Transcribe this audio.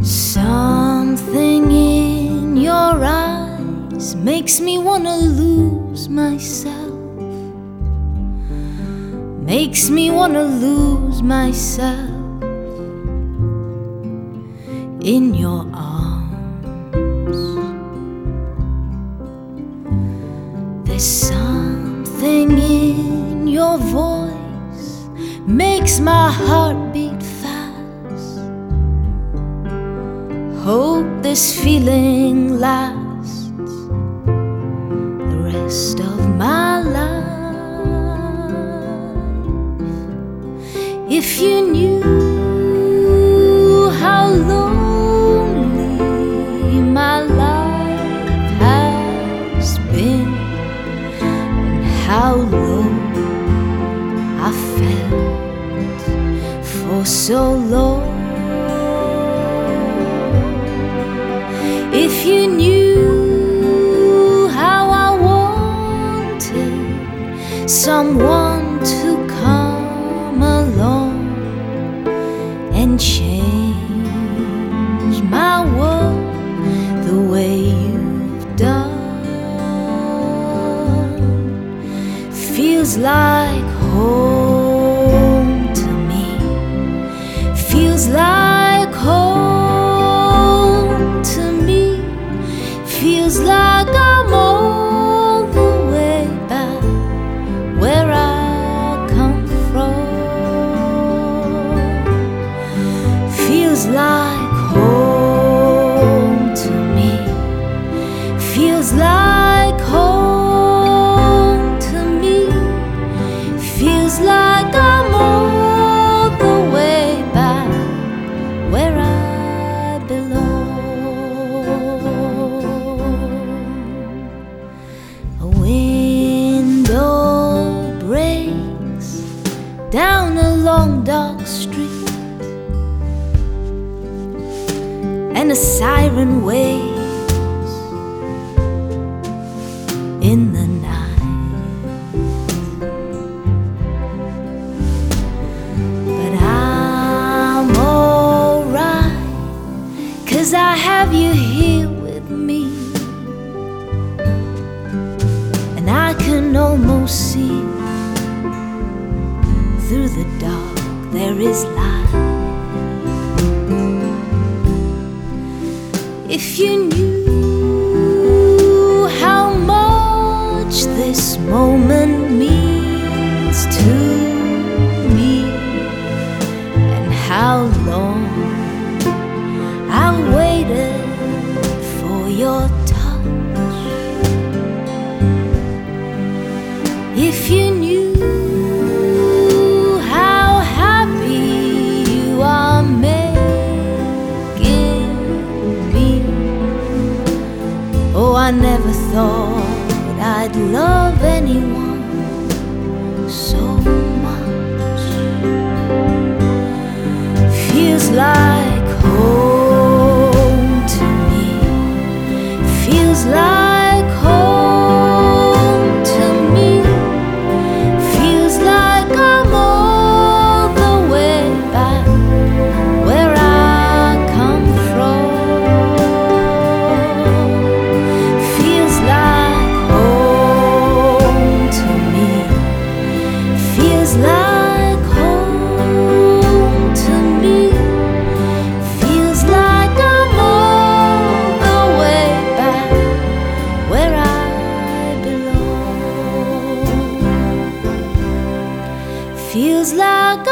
Something in your eyes makes me wanna lose myself. Makes me wanna lose myself. In your arms, there's something in your voice makes my heart beat Hope this feeling lasts the rest of my life. If you knew how lonely my life has been and how low I felt for so long. Someone to come along and change my world the way you've done, feels like home to me. Feels like Feels like home to me. Feels like I'm all the way back where I belong. A window breaks down a long dark street, and a siren wails cause I have you here with me. And I can almost see through the dark, there is light. If you knew how much this moment means to waited for your touch. If you knew how happy you are making me, oh, I never thought I'd love anyone so much. Feels like like feels like